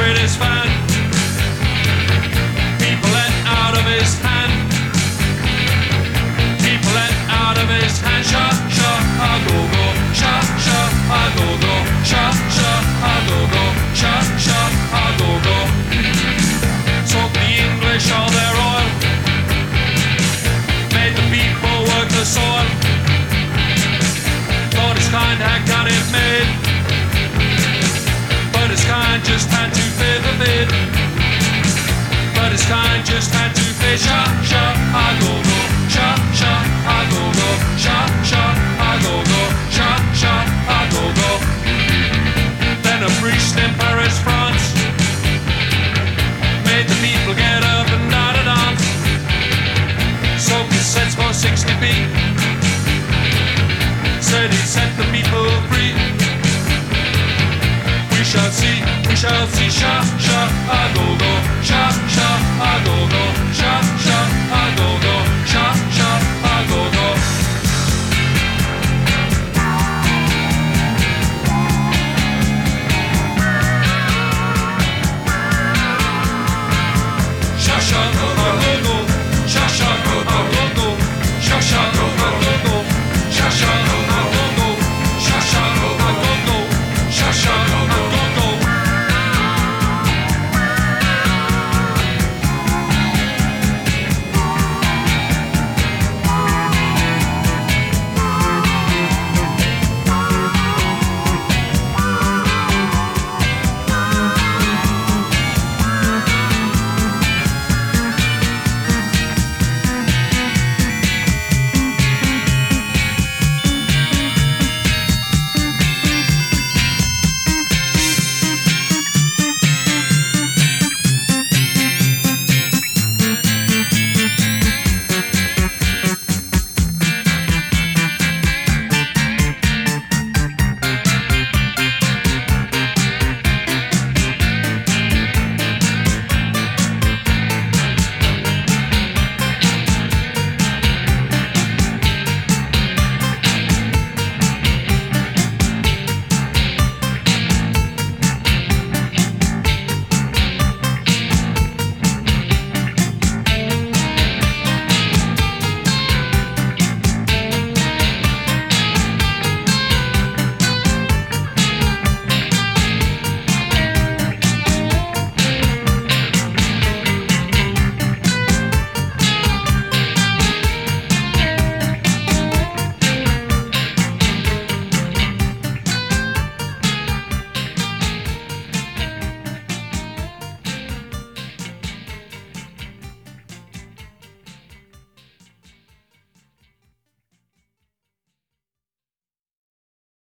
It is fun. fine. But his kind just had to face Chicago.